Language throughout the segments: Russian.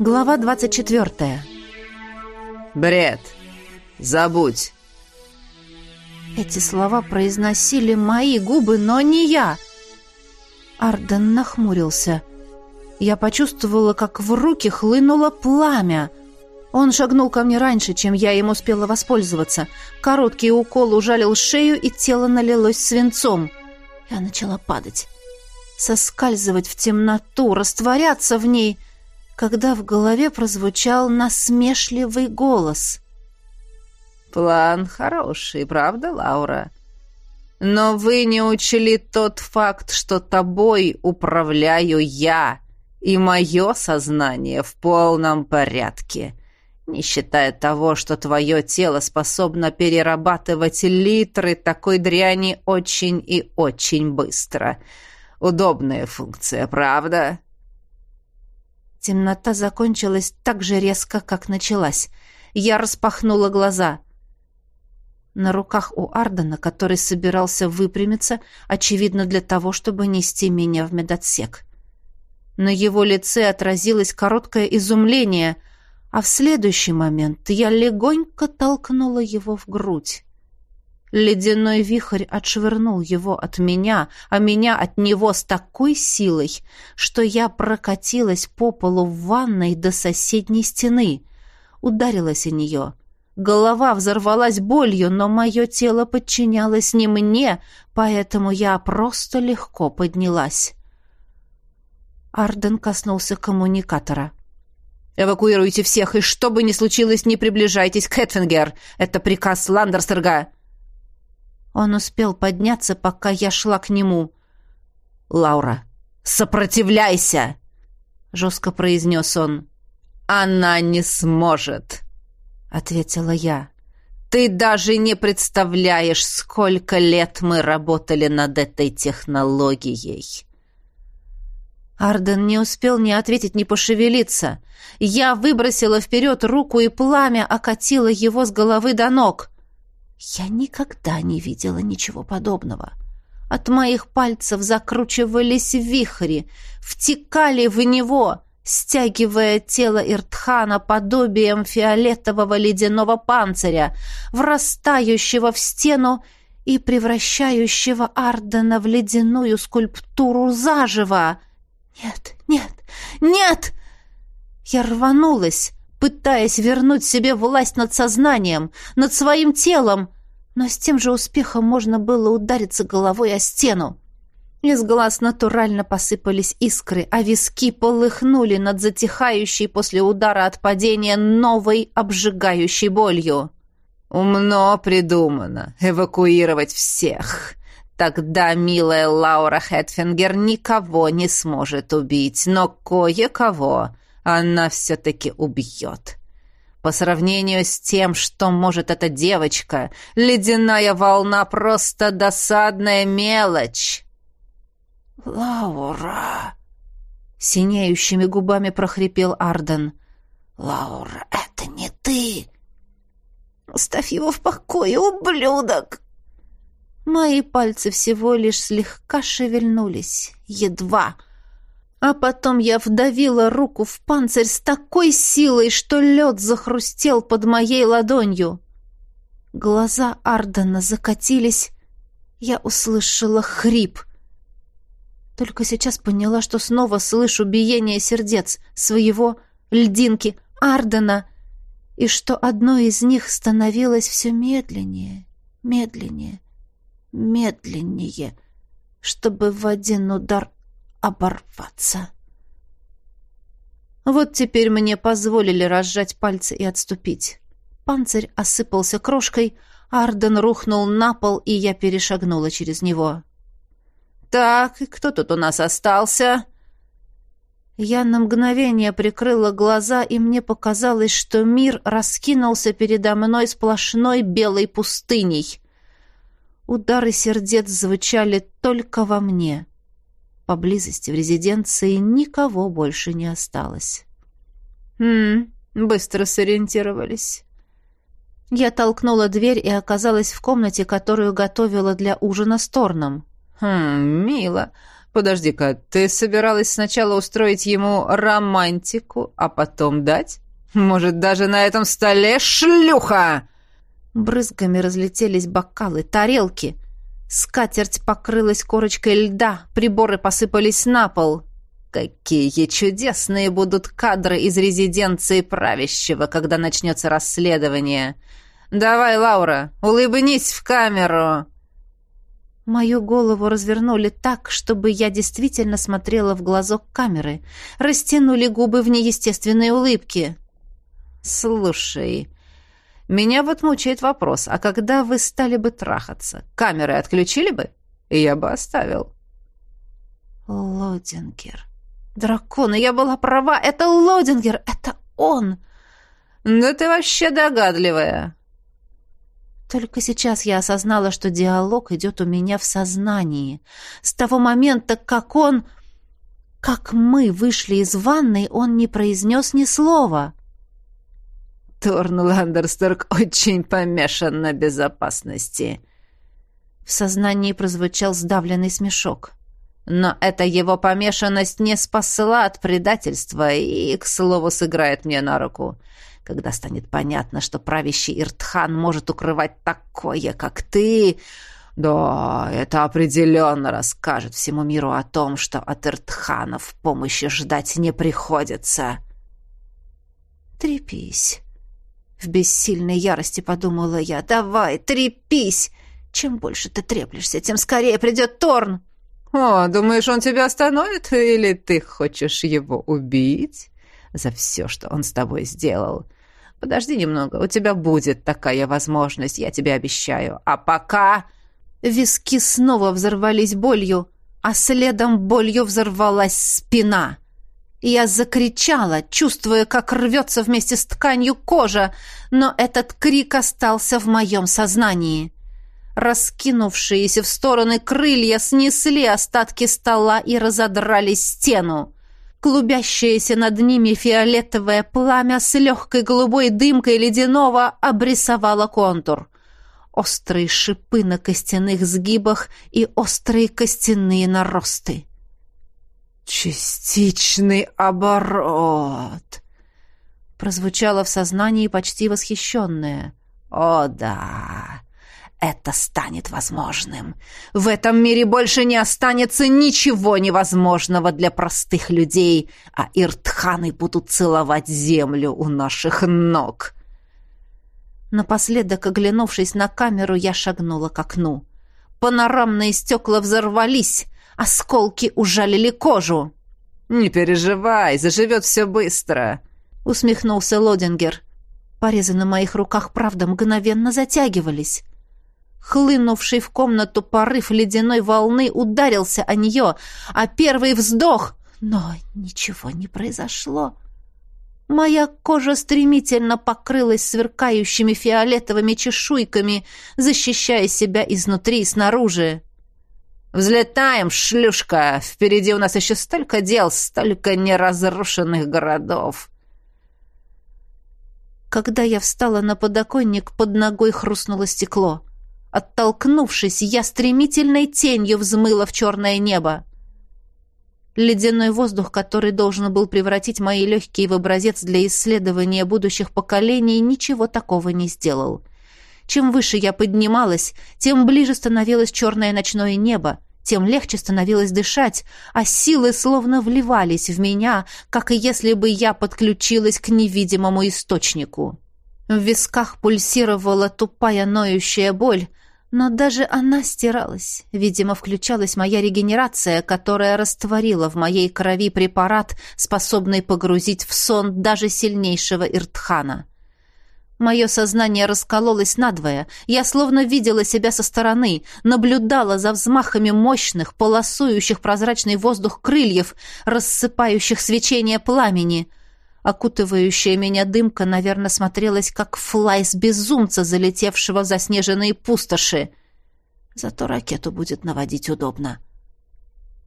Глава 24. Бред. Забудь. Эти слова произносили мои губы, но не я. Арден нахмурился. Я почувствовала, как в руки хлынуло пламя. Он шагнул ко мне раньше, чем я им успела воспользоваться. Короткий укол ужалил шею, и тело налилось свинцом. Я начала падать. Соскальзывать в темноту, растворяться в ней — когда в голове прозвучал насмешливый голос. «План хороший, правда, Лаура? Но вы не учли тот факт, что тобой управляю я, и мое сознание в полном порядке» не считая того, что твое тело способно перерабатывать литры такой дряни очень и очень быстро. Удобная функция, правда?» Темнота закончилась так же резко, как началась. Я распахнула глаза. На руках у Ардена, который собирался выпрямиться, очевидно для того, чтобы нести меня в медотсек. На его лице отразилось короткое изумление, а в следующий момент я легонько толкнула его в грудь. Ледяной вихрь отшвырнул его от меня, а меня от него с такой силой, что я прокатилась по полу в ванной до соседней стены. Ударилась о нее. Голова взорвалась болью, но мое тело подчинялось не мне, поэтому я просто легко поднялась. Арден коснулся коммуникатора. «Эвакуируйте всех, и что бы ни случилось, не приближайтесь к Хэтфингер. Это приказ Ландерстерга». Он успел подняться, пока я шла к нему. «Лаура, сопротивляйся!» — жестко произнес он. «Она не сможет!» — ответила я. «Ты даже не представляешь, сколько лет мы работали над этой технологией!» Арден не успел ни ответить, ни пошевелиться. Я выбросила вперед руку, и пламя окатило его с головы до ног. Я никогда не видела ничего подобного. От моих пальцев закручивались вихри, втекали в него, стягивая тело Иртхана подобием фиолетового ледяного панциря, врастающего в стену и превращающего Ардена в ледяную скульптуру заживо. «Нет, нет, нет!» Я рванулась, пытаясь вернуть себе власть над сознанием, над своим телом, но с тем же успехом можно было удариться головой о стену. Из глаз натурально посыпались искры, а виски полыхнули над затихающей после удара от падения новой обжигающей болью. «Умно придумано. Эвакуировать всех. Тогда милая Лаура Хэтфингер никого не сможет убить, но кое-кого она все-таки убьет. По сравнению с тем, что может эта девочка, ледяная волна просто досадная мелочь. «Лаура!» — синеющими губами прохрипел Арден. «Лаура, это не ты!» «Оставь его в покое, ублюдок!» Мои пальцы всего лишь слегка шевельнулись, едва — а потом я вдавила руку в панцирь с такой силой, что лед захрустел под моей ладонью. Глаза Ардена закатились. Я услышала хрип. Только сейчас поняла, что снова слышу биение сердец своего, льдинки, Ардена, и что одно из них становилось все медленнее, медленнее, медленнее, чтобы в один удар оборваться. Вот теперь мне позволили разжать пальцы и отступить. Панцирь осыпался крошкой, Арден рухнул на пол, и я перешагнула через него. «Так, кто тут у нас остался?» Я на мгновение прикрыла глаза, и мне показалось, что мир раскинулся передо мной сплошной белой пустыней. Удары сердец звучали только во мне. Поблизости в резиденции никого больше не осталось. «Хм, быстро сориентировались». Я толкнула дверь и оказалась в комнате, которую готовила для ужина с Торном. «Хм, мило. Подожди-ка, ты собиралась сначала устроить ему романтику, а потом дать? Может, даже на этом столе шлюха?» Брызгами разлетелись бокалы, тарелки. Скатерть покрылась корочкой льда, приборы посыпались на пол. Какие чудесные будут кадры из резиденции правящего, когда начнется расследование. Давай, Лаура, улыбнись в камеру. Мою голову развернули так, чтобы я действительно смотрела в глазок камеры. Растянули губы в неестественной улыбке. «Слушай, меня вот мучает вопрос, а когда вы стали бы трахаться, камеры отключили бы? И я бы оставил». Лодингер. Драконы, я была права, это Лодингер, это он. Да ты вообще догадливая. Только сейчас я осознала, что диалог идет у меня в сознании. С того момента, как он... Как мы вышли из ванной, он не произнес ни слова. Торн Ландерстерк очень помешан на безопасности. В сознании прозвучал сдавленный смешок. Но эта его помешанность не спасла от предательства и, к слову, сыграет мне на руку. Когда станет понятно, что правящий Иртхан может укрывать такое, как ты... Да, это определенно расскажет всему миру о том, что от Иртханов помощи ждать не приходится. Трепись. В бессильной ярости подумала я. «Давай, трепись! Чем больше ты треплешься, тем скорее придет Торн!» «О, думаешь, он тебя остановит? Или ты хочешь его убить за все, что он с тобой сделал? Подожди немного, у тебя будет такая возможность, я тебе обещаю. А пока...» Виски снова взорвались болью, а следом болью взорвалась спина. Я закричала, чувствуя, как рвется вместе с тканью кожа, но этот крик остался в моем сознании. Раскинувшиеся в стороны крылья снесли остатки стола и разодрали стену. Клубящееся над ними фиолетовое пламя с легкой голубой дымкой ледяного обрисовало контур. Острые шипы на костяных сгибах и острые костяные наросты. «Частичный оборот!» Прозвучало в сознании почти восхищенное. «О да, это станет возможным. В этом мире больше не останется ничего невозможного для простых людей, а иртханы будут целовать землю у наших ног». Напоследок, оглянувшись на камеру, я шагнула к окну. Панорамные стекла взорвались, Осколки ужалили кожу. «Не переживай, заживет все быстро», — усмехнулся Лодингер. Порезы на моих руках, правда, мгновенно затягивались. Хлынувший в комнату порыв ледяной волны ударился о нее, а первый вздох... Но ничего не произошло. Моя кожа стремительно покрылась сверкающими фиолетовыми чешуйками, защищая себя изнутри и снаружи. «Взлетаем, шлюшка! Впереди у нас еще столько дел, столько неразрушенных городов!» Когда я встала на подоконник, под ногой хрустнуло стекло. Оттолкнувшись, я стремительной тенью взмыла в черное небо. Ледяной воздух, который должен был превратить мои легкие в образец для исследования будущих поколений, ничего такого не сделал. Чем выше я поднималась, тем ближе становилось черное ночное небо, тем легче становилось дышать, а силы словно вливались в меня, как если бы я подключилась к невидимому источнику. В висках пульсировала тупая ноющая боль, но даже она стиралась. Видимо, включалась моя регенерация, которая растворила в моей крови препарат, способный погрузить в сон даже сильнейшего Иртхана. Мое сознание раскололось надвое. Я словно видела себя со стороны, наблюдала за взмахами мощных, полосующих прозрачный воздух крыльев, рассыпающих свечение пламени. Окутывающая меня дымка, наверное, смотрелась, как флайс безумца, залетевшего в заснеженные пустоши. Зато ракету будет наводить удобно.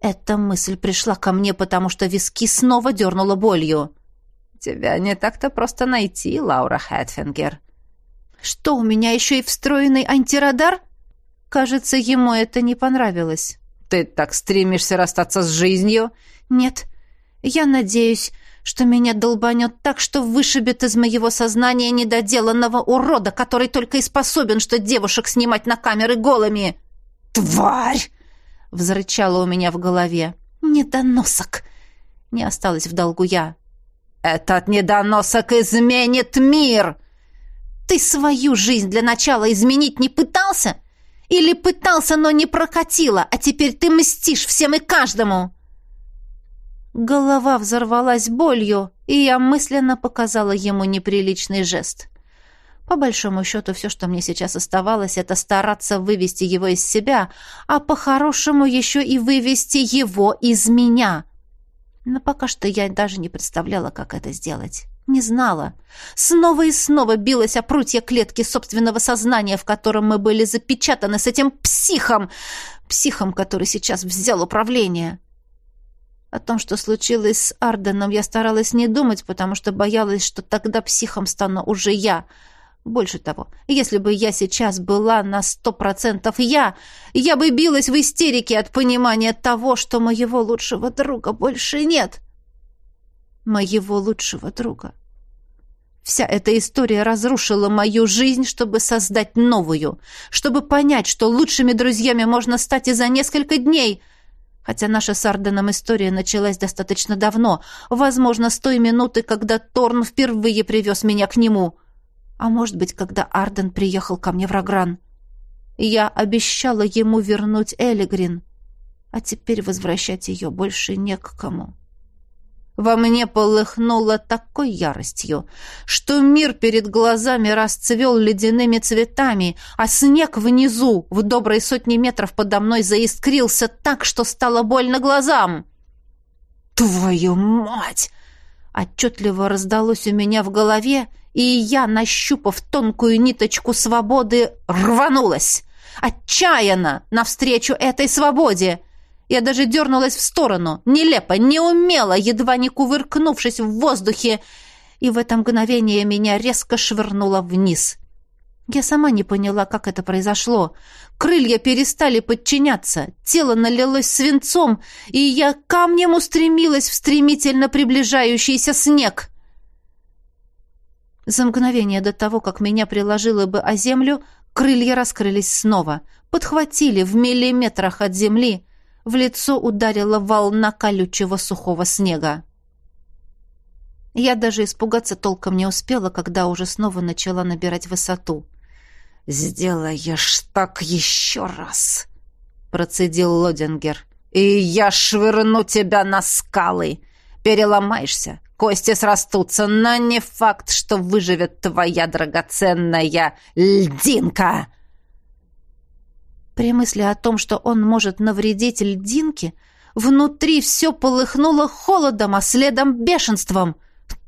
Эта мысль пришла ко мне, потому что виски снова дернула болью. Тебя не так-то просто найти, Лаура Хэтфингер. Что, у меня еще и встроенный антирадар? Кажется, ему это не понравилось. Ты так стремишься расстаться с жизнью? Нет. Я надеюсь, что меня долбанет так, что вышибет из моего сознания недоделанного урода, который только и способен, что девушек снимать на камеры голыми. «Тварь!» — взрычало у меня в голове. «Недоносок!» — не осталось в долгу я. «Этот недоносок изменит мир!» «Ты свою жизнь для начала изменить не пытался? Или пытался, но не прокатило, а теперь ты мстишь всем и каждому?» Голова взорвалась болью, и я мысленно показала ему неприличный жест. По большому счету, все, что мне сейчас оставалось, это стараться вывести его из себя, а по-хорошему еще и вывести его из меня. Но пока что я даже не представляла, как это сделать. Не знала. Снова и снова билась о прутья клетки собственного сознания, в котором мы были запечатаны с этим психом, психом, который сейчас взял управление. О том, что случилось с Арденом, я старалась не думать, потому что боялась, что тогда психом стану уже я. Больше того, если бы я сейчас была на сто процентов я, я бы билась в истерике от понимания того, что моего лучшего друга больше нет. Моего лучшего друга. Вся эта история разрушила мою жизнь, чтобы создать новую, чтобы понять, что лучшими друзьями можно стать и за несколько дней — Хотя наша с Арденом история началась достаточно давно, возможно, с той минуты, когда Торн впервые привез меня к нему. А может быть, когда Арден приехал ко мне в Рогран. Я обещала ему вернуть Элигрин, а теперь возвращать ее больше не к кому. Во мне полыхнуло такой яростью, что мир перед глазами расцвел ледяными цветами, а снег внизу, в доброй сотни метров подо мной, заискрился так, что стало больно глазам. «Твою мать!» Отчетливо раздалось у меня в голове, и я, нащупав тонкую ниточку свободы, рванулась. Отчаянно навстречу этой свободе — я даже дернулась в сторону, нелепо, неумело, едва не кувыркнувшись в воздухе, и в это мгновение меня резко швырнуло вниз. Я сама не поняла, как это произошло. Крылья перестали подчиняться, тело налилось свинцом, и я камнем устремилась в стремительно приближающийся снег. За мгновение до того, как меня приложило бы о землю, крылья раскрылись снова, подхватили в миллиметрах от земли, в лицо ударила волна колючего сухого снега. Я даже испугаться толком не успела, когда уже снова начала набирать высоту. «Сделаешь так еще раз!» — процедил Лодингер. «И я швырну тебя на скалы! Переломаешься, кости срастутся, но не факт, что выживет твоя драгоценная льдинка!» При мысли о том, что он может навредить льдинке, внутри все полыхнуло холодом, а следом бешенством.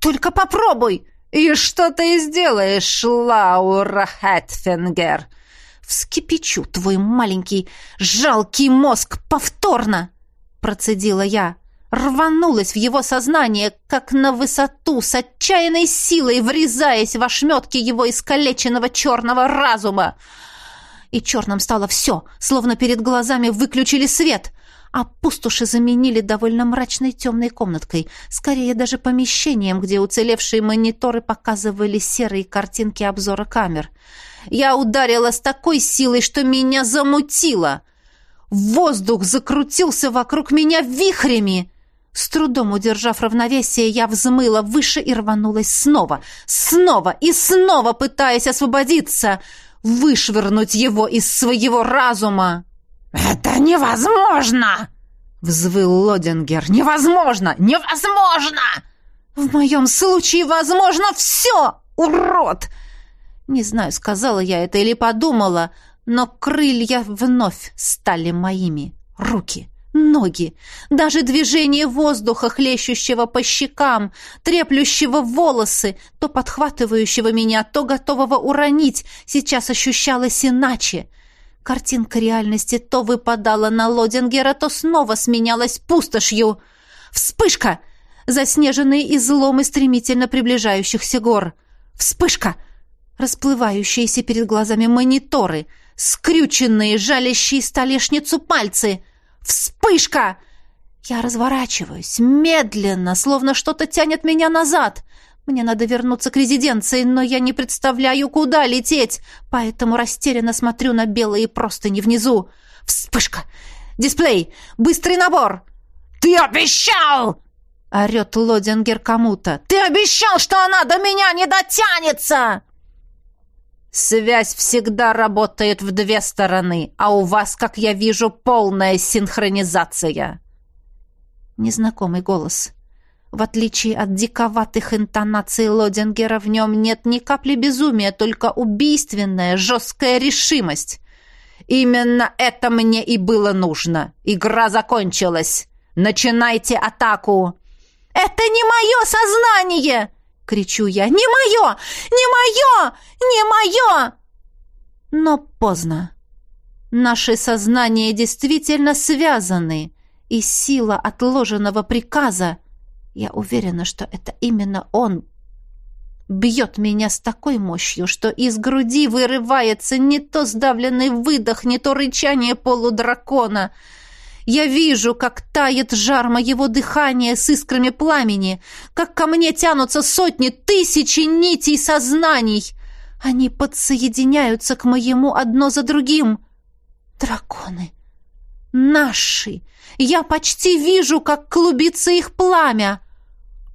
«Только попробуй!» «И что ты сделаешь, Лаура Хэтфингер?» «Вскипячу твой маленький жалкий мозг повторно!» Процедила я. Рванулась в его сознание, как на высоту, с отчаянной силой врезаясь в ошметки его искалеченного черного разума и черным стало все, словно перед глазами выключили свет, а пустоши заменили довольно мрачной темной комнаткой, скорее даже помещением, где уцелевшие мониторы показывали серые картинки обзора камер. Я ударила с такой силой, что меня замутило. Воздух закрутился вокруг меня вихрями. С трудом удержав равновесие, я взмыла выше и рванулась снова, снова и снова пытаясь освободиться — вышвырнуть его из своего разума. «Это невозможно!» — взвыл Лодингер. «Невозможно! Невозможно!» «В моем случае возможно все, урод!» Не знаю, сказала я это или подумала, но крылья вновь стали моими. Руки, ноги, даже движение воздуха, хлещущего по щекам, треплющего волосы, то подхватывающего меня, то готового уронить, сейчас ощущалось иначе. Картинка реальности то выпадала на Лодингера, то снова сменялась пустошью. Вспышка! Заснеженные изломы стремительно приближающихся гор. Вспышка! Расплывающиеся перед глазами мониторы, скрюченные, жалящие столешницу пальцы — Вспышка! Я разворачиваюсь, медленно, словно что-то тянет меня назад. Мне надо вернуться к резиденции, но я не представляю, куда лететь, поэтому растерянно смотрю на белые простыни внизу. Вспышка! Дисплей! Быстрый набор! «Ты обещал!» — орет Лодингер кому-то. «Ты обещал, что она до меня не дотянется!» «Связь всегда работает в две стороны, а у вас, как я вижу, полная синхронизация!» Незнакомый голос. В отличие от диковатых интонаций Лодингера, в нем нет ни капли безумия, только убийственная, жесткая решимость. «Именно это мне и было нужно. Игра закончилась. Начинайте атаку!» «Это не мое сознание!» — кричу я. «Не мое! Не мое! Не мое!» Но поздно. Наши сознания действительно связаны, и сила отложенного приказа, я уверена, что это именно он, бьет меня с такой мощью, что из груди вырывается не то сдавленный выдох, не то рычание полудракона — я вижу, как тает жар моего дыхания с искрами пламени, как ко мне тянутся сотни, тысячи нитей сознаний. Они подсоединяются к моему одно за другим. Драконы. Наши. Я почти вижу, как клубится их пламя.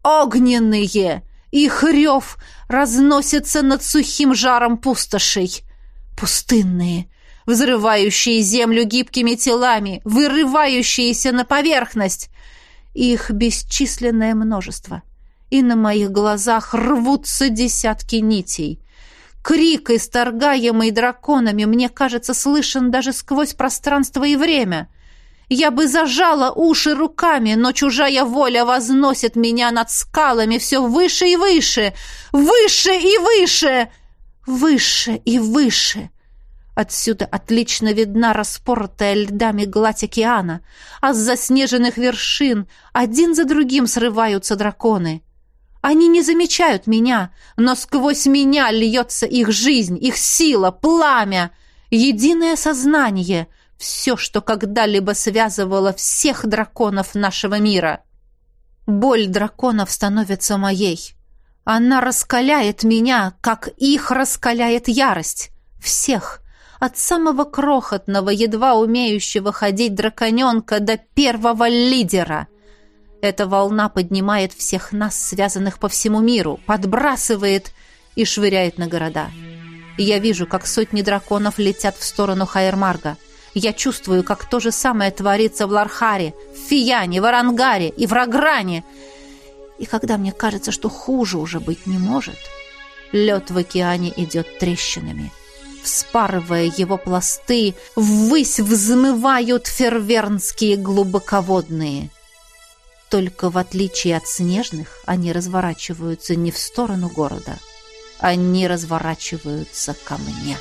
Огненные. Их рев разносится над сухим жаром пустошей. Пустынные взрывающие землю гибкими телами, вырывающиеся на поверхность. Их бесчисленное множество. И на моих глазах рвутся десятки нитей. Крик, исторгаемый драконами, мне кажется, слышен даже сквозь пространство и время. Я бы зажала уши руками, но чужая воля возносит меня над скалами все выше и выше, выше и выше, выше и выше. Отсюда отлично видна распоротая льдами гладь океана, а с заснеженных вершин один за другим срываются драконы. Они не замечают меня, но сквозь меня льется их жизнь, их сила, пламя, единое сознание, все, что когда-либо связывало всех драконов нашего мира. Боль драконов становится моей. Она раскаляет меня, как их раскаляет ярость. Всех — от самого крохотного, едва умеющего ходить драконенка до первого лидера. Эта волна поднимает всех нас, связанных по всему миру, подбрасывает и швыряет на города. Я вижу, как сотни драконов летят в сторону Хайермарга. Я чувствую, как то же самое творится в Лархаре, в Фияне, в Арангаре и в Рагране. И когда мне кажется, что хуже уже быть не может, лед в океане идет трещинами — вспарывая его пласты, ввысь взмывают фервернские глубоководные. Только в отличие от снежных, они разворачиваются не в сторону города, они разворачиваются ко мне».